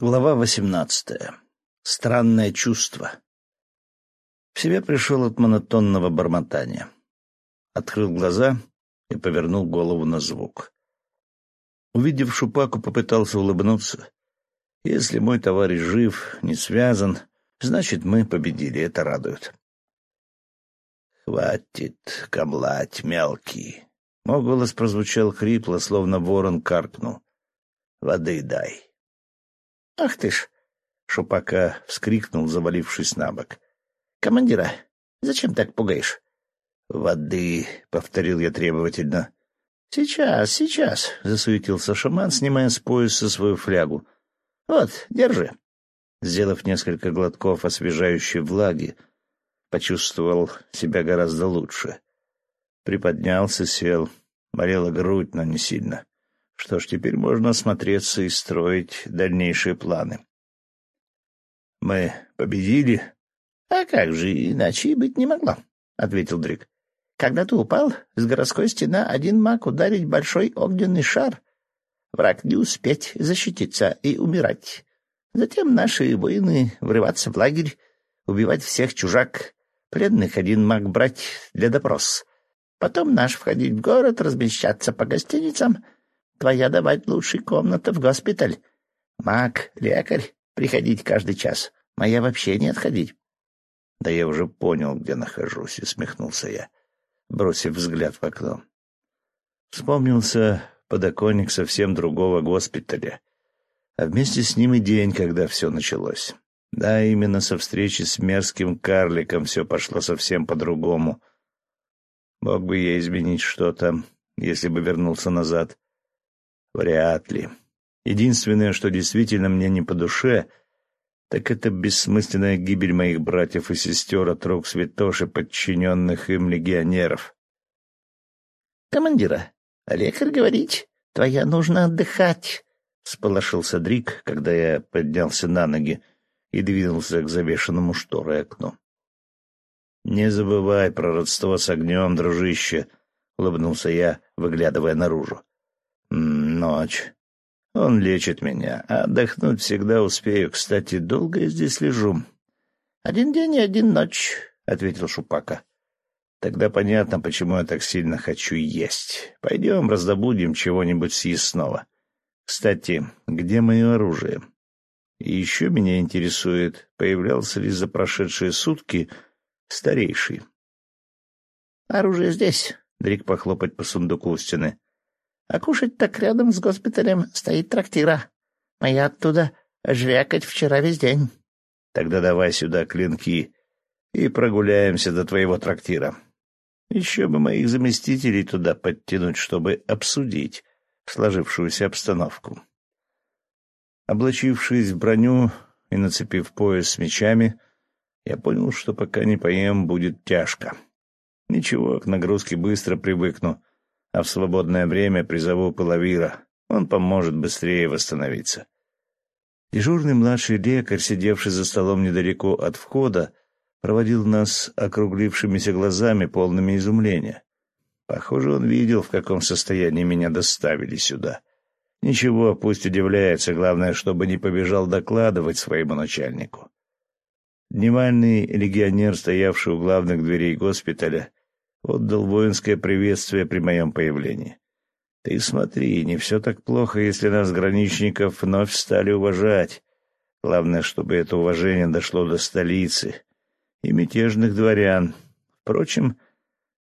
Глава восемнадцатая. Странное чувство. В себя пришел от монотонного бормотания. Открыл глаза и повернул голову на звук. Увидев Шупаку, попытался улыбнуться. Если мой товарищ жив, не связан, значит, мы победили, это радует. «Хватит камлать, мелкий!» Мой голос прозвучал хрипло, словно ворон каркнул. «Воды дай!» «Ах ты ж!» — Шупака вскрикнул, завалившись на бок. «Командира, зачем так пугаешь?» «Воды!» — повторил я требовательно. «Сейчас, сейчас!» — засуетился шаман, снимая с пояса свою флягу. «Вот, держи!» Сделав несколько глотков освежающей влаги, почувствовал себя гораздо лучше. Приподнялся, сел. Болела грудь, но не сильно. Что ж, теперь можно осмотреться и строить дальнейшие планы. — Мы победили? — А как же, иначе и быть не могло, — ответил Дрик. — Когда ты упал, с городской стены один маг ударить большой огненный шар. Враг не успеть защититься и умирать. Затем наши воины врываться в лагерь, убивать всех чужак, пленных один маг брать для допрос. Потом наш входить в город, размещаться по гостиницам — Твоя давать лучшей комната в госпиталь. Маг, лекарь, приходить каждый час. Моя вообще не отходить. — Да я уже понял, где нахожусь, — усмехнулся я, бросив взгляд в окно. Вспомнился подоконник совсем другого госпиталя, а вместе с ним и день, когда все началось. Да, именно со встречи с мерзким карликом все пошло совсем по-другому. Мог бы я изменить что-то, если бы вернулся назад. Вряд ли. Единственное, что действительно мне не по душе, так это бессмысленная гибель моих братьев и сестер от рук святоши, подчиненных им легионеров. — Командира, лекарь говорить, твоя нужно отдыхать, — сполошился Дрик, когда я поднялся на ноги и двинулся к завешенному шторой окну. — Не забывай про родство с огнем, дружище, — улыбнулся я, выглядывая наружу. Ночь. Он лечит меня, а отдохнуть всегда успею. Кстати, долго я здесь лежу. — Один день и один ночь, — ответил Шупака. — Тогда понятно, почему я так сильно хочу есть. Пойдем раздобудем чего-нибудь съестного. Кстати, где мое оружие? И еще меня интересует, появлялся ли за прошедшие сутки старейший. — Оружие здесь, — Дрик похлопать по сундуку у стены. А кушать так рядом с госпиталем стоит трактира. Моя оттуда жрякать вчера весь день. Тогда давай сюда клинки и прогуляемся до твоего трактира. Еще бы моих заместителей туда подтянуть, чтобы обсудить сложившуюся обстановку. Облачившись в броню и нацепив пояс с мечами, я понял, что пока не поем, будет тяжко. Ничего, к нагрузке быстро привыкну, а в свободное время призову Пылавира. Он поможет быстрее восстановиться. Дежурный младший лекарь, сидевший за столом недалеко от входа, проводил нас округлившимися глазами, полными изумления. Похоже, он видел, в каком состоянии меня доставили сюда. Ничего, пусть удивляется, главное, чтобы не побежал докладывать своему начальнику. Дневальный легионер, стоявший у главных дверей госпиталя, отдал воинское приветствие при моем появлении. Ты смотри, не все так плохо, если нас, граничников, вновь стали уважать. Главное, чтобы это уважение дошло до столицы и мятежных дворян. Впрочем,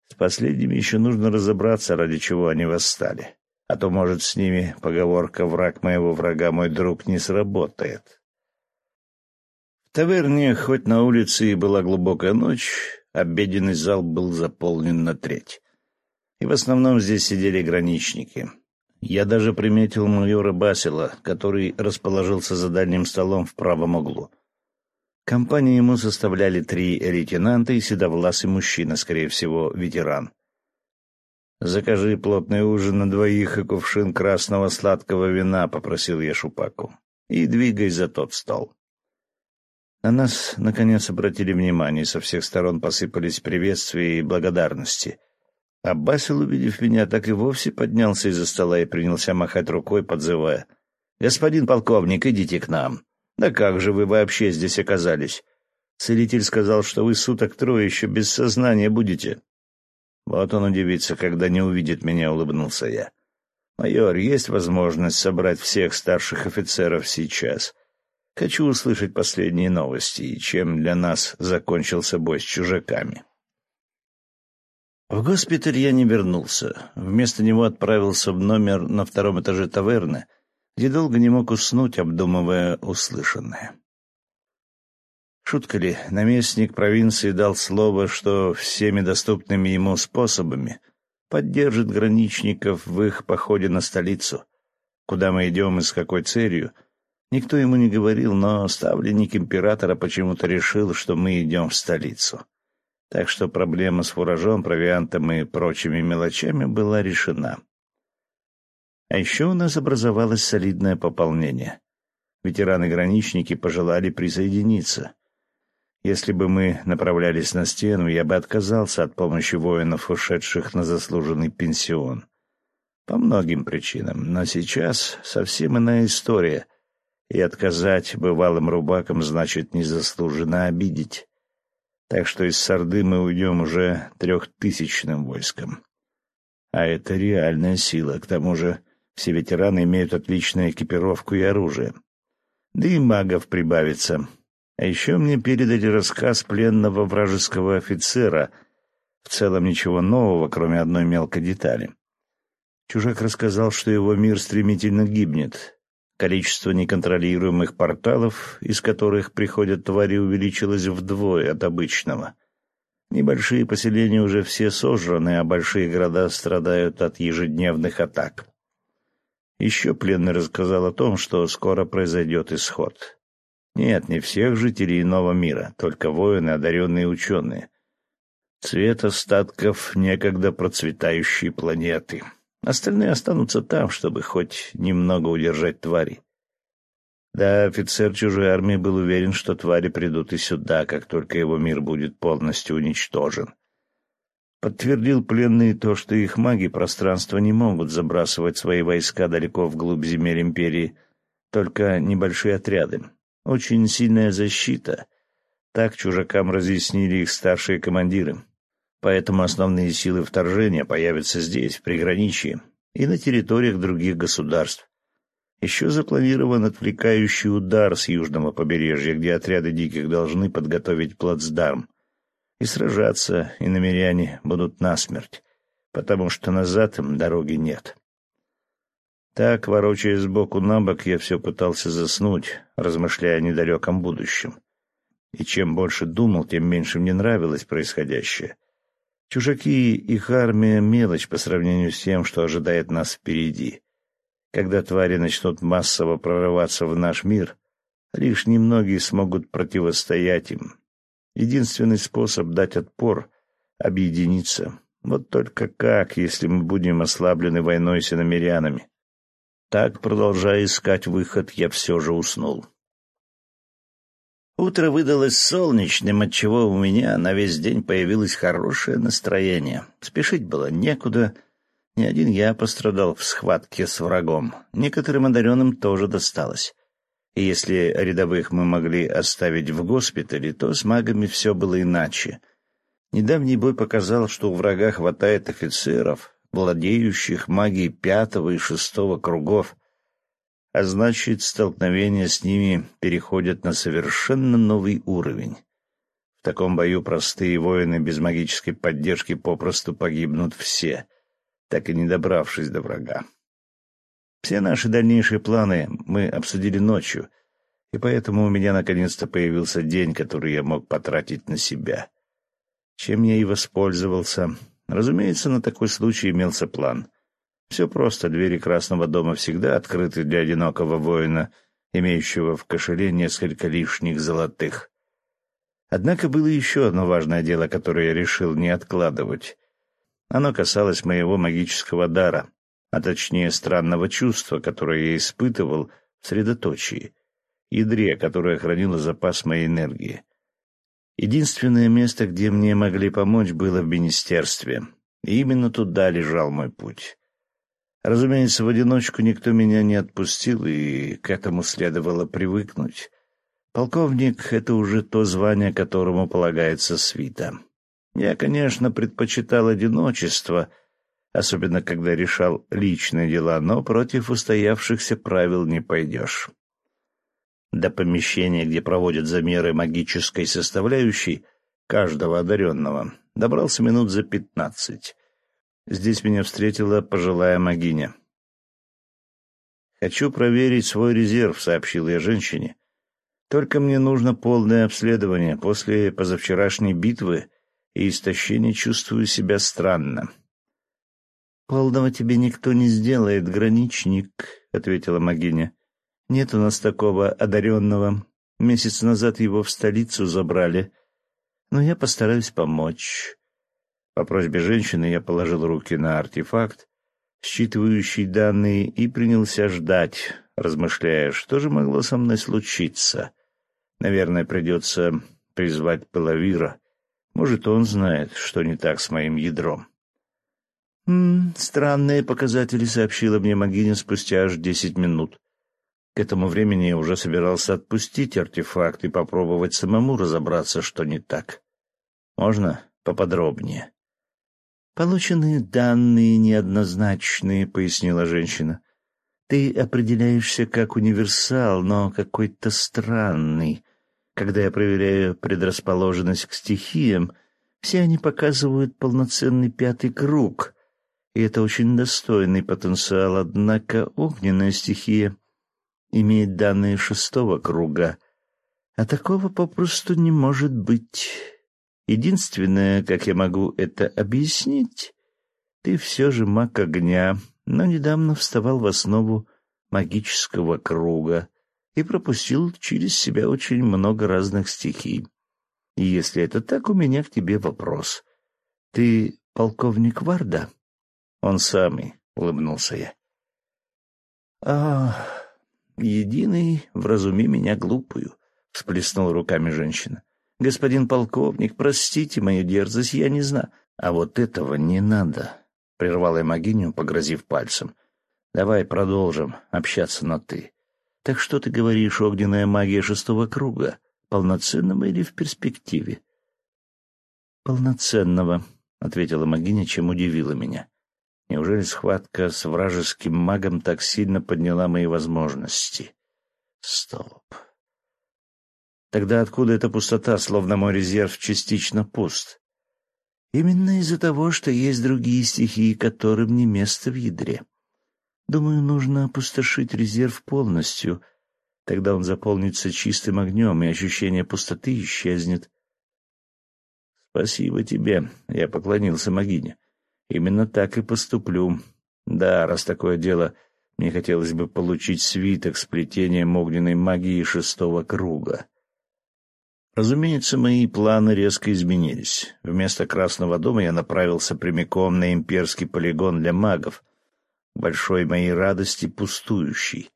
с последними еще нужно разобраться, ради чего они восстали. А то, может, с ними поговорка «враг моего врага, мой друг» не сработает. В таверне, хоть на улице и была глубокая ночь, обеденный зал был заполнен на треть. И в основном здесь сидели граничники. Я даже приметил майора Басила, который расположился за дальним столом в правом углу. Компанию ему составляли три лейтенанта и седовласый мужчина, скорее всего, ветеран. «Закажи плотный ужин на двоих и кувшин красного сладкого вина», — попросил я Шупаку. «И двигай за тот стол». На нас, наконец, обратили внимание, со всех сторон посыпались приветствия и благодарности. А Басил, увидев меня, так и вовсе поднялся из-за стола и принялся махать рукой, подзывая. «Господин полковник, идите к нам. Да как же вы вообще здесь оказались? Целитель сказал, что вы суток трое еще без сознания будете». «Вот он удивится, когда не увидит меня», — улыбнулся я. «Майор, есть возможность собрать всех старших офицеров сейчас?» Хочу услышать последние новости и чем для нас закончился бой с чужаками. В госпиталь я не вернулся. Вместо него отправился в номер на втором этаже таверны, где долго не мог уснуть, обдумывая услышанное. Шутка ли, наместник провинции дал слово, что всеми доступными ему способами поддержит граничников в их походе на столицу. Куда мы идем и с какой целью — Никто ему не говорил, но ставленник императора почему-то решил, что мы идем в столицу. Так что проблема с фуражом, провиантом и прочими мелочами была решена. А еще у нас образовалось солидное пополнение. Ветераны-граничники пожелали присоединиться. Если бы мы направлялись на стену, я бы отказался от помощи воинов, ушедших на заслуженный пенсион. По многим причинам. Но сейчас совсем иная история — и отказать бывалым рубакам значит незаслуженно обидеть. Так что из Сарды мы уйдем уже трехтысячным войском. А это реальная сила. К тому же все ветераны имеют отличную экипировку и оружие. Да и магов прибавится. А еще мне передали рассказ пленного вражеского офицера. В целом ничего нового, кроме одной мелкой детали. Чужак рассказал, что его мир стремительно гибнет, Количество неконтролируемых порталов, из которых приходят твари, увеличилось вдвое от обычного. Небольшие поселения уже все сожраны, а большие города страдают от ежедневных атак. Еще пленный рассказал о том, что скоро произойдет исход. Нет, не всех жителей иного мира, только воины, одаренные ученые. Цвет остатков некогда процветающей планеты. Остальные останутся там, чтобы хоть немного удержать твари. Да, офицер чужой армии был уверен, что твари придут и сюда, как только его мир будет полностью уничтожен. Подтвердил пленный то, что их маги пространства не могут забрасывать свои войска далеко вглубь земель империи, только небольшие отряды. Очень сильная защита. Так чужакам разъяснили их старшие командиры. Поэтому основные силы вторжения появятся здесь, в приграничье, и на территориях других государств. Еще запланирован отвлекающий удар с южного побережья, где отряды диких должны подготовить плацдарм. И сражаться и намеряне будут насмерть, потому что назад им дороги нет. Так, ворочаясь сбоку на бок, я все пытался заснуть, размышляя о недалеком будущем. И чем больше думал, тем меньше мне нравилось происходящее. Чужаки и их армия — мелочь по сравнению с тем, что ожидает нас впереди. Когда твари начнут массово прорываться в наш мир, лишь немногие смогут противостоять им. Единственный способ дать отпор — объединиться. Вот только как, если мы будем ослаблены войной с иномерянами? Так, продолжая искать выход, я все же уснул. Утро выдалось солнечным, отчего у меня на весь день появилось хорошее настроение. Спешить было некуда. Ни один я пострадал в схватке с врагом. Некоторым одаренным тоже досталось. И если рядовых мы могли оставить в госпитале, то с магами все было иначе. Недавний бой показал, что у врага хватает офицеров, владеющих магией пятого и шестого кругов — а значит, столкновения с ними переходят на совершенно новый уровень. В таком бою простые воины без магической поддержки попросту погибнут все, так и не добравшись до врага. Все наши дальнейшие планы мы обсудили ночью, и поэтому у меня наконец-то появился день, который я мог потратить на себя. Чем я и воспользовался. Разумеется, на такой случай имелся план. Все просто, двери Красного дома всегда открыты для одинокого воина, имеющего в кошеле несколько лишних золотых. Однако было еще одно важное дело, которое я решил не откладывать. Оно касалось моего магического дара, а точнее странного чувства, которое я испытывал в средоточии, ядре, которое хранило запас моей энергии. Единственное место, где мне могли помочь, было в министерстве, и именно туда лежал мой путь. Разумеется, в одиночку никто меня не отпустил, и к этому следовало привыкнуть. Полковник — это уже то звание, которому полагается свита. Я, конечно, предпочитал одиночество, особенно когда решал личные дела, но против устоявшихся правил не пойдешь. До помещения, где проводят замеры магической составляющей каждого одаренного, добрался минут за пятнадцать. Здесь меня встретила пожилая магиня. «Хочу проверить свой резерв», — сообщил я женщине. «Только мне нужно полное обследование. После позавчерашней битвы и истощения чувствую себя странно». «Полного тебе никто не сделает, граничник», — ответила магиня. «Нет у нас такого одаренного. Месяц назад его в столицу забрали. Но я постараюсь помочь. По просьбе женщины я положил руки на артефакт, считывающий данные, и принялся ждать, размышляя, что же могло со мной случиться. Наверное, придется призвать Пелавира. Может, он знает, что не так с моим ядром. «М -м, «Странные показатели», — сообщила мне Магиня спустя аж десять минут. К этому времени я уже собирался отпустить артефакт и попробовать самому разобраться, что не так. «Можно поподробнее?» «Полученные данные неоднозначные», — пояснила женщина. «Ты определяешься как универсал, но какой-то странный. Когда я проверяю предрасположенность к стихиям, все они показывают полноценный пятый круг, и это очень достойный потенциал, однако огненная стихия имеет данные шестого круга, а такого попросту не может быть». Единственное, как я могу это объяснить, ты все же маг огня, но недавно вставал в основу магического круга и пропустил через себя очень много разных стихий. И если это так, у меня к тебе вопрос. Ты полковник Варда? Он самый, — улыбнулся я. А, единый, вразуми меня глупую, — всплеснула руками женщина. «Господин полковник, простите мою дерзость, я не знаю». «А вот этого не надо», — прервал я могиню, погрозив пальцем. «Давай продолжим общаться на «ты». Так что ты говоришь, огненная магия шестого круга? Полноценного или в перспективе?» «Полноценного», — ответила магиня, чем удивила меня. «Неужели схватка с вражеским магом так сильно подняла мои возможности?» «Стоп. Тогда откуда эта пустота, словно мой резерв частично пуст? Именно из-за того, что есть другие стихии, которым не место в ядре. Думаю, нужно опустошить резерв полностью. Тогда он заполнится чистым огнем, и ощущение пустоты исчезнет. Спасибо тебе, я поклонился Магине. Именно так и поступлю. Да, раз такое дело, мне хотелось бы получить свиток с плетением огненной магии шестого круга. Разумеется, мои планы резко изменились. Вместо Красного дома я направился прямиком на имперский полигон для магов, большой моей радости пустующий.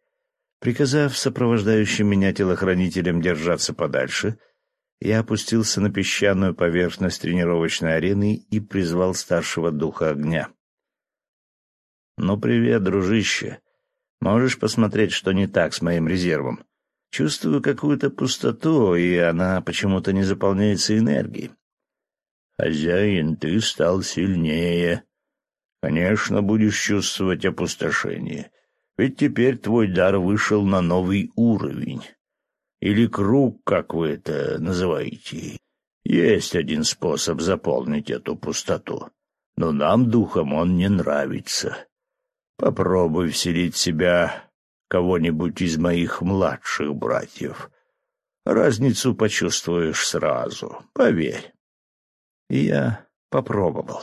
Приказав сопровождающим меня телохранителям держаться подальше, я опустился на песчаную поверхность тренировочной арены и призвал старшего духа огня. «Ну, привет, дружище. Можешь посмотреть, что не так с моим резервом?» Чувствую какую-то пустоту, и она почему-то не заполняется энергией. Хозяин, ты стал сильнее. Конечно, будешь чувствовать опустошение, ведь теперь твой дар вышел на новый уровень. Или круг, как вы это называете. Есть один способ заполнить эту пустоту, но нам, духом, он не нравится. Попробуй вселить себя кого-нибудь из моих младших братьев. Разницу почувствуешь сразу, поверь. И я попробовал.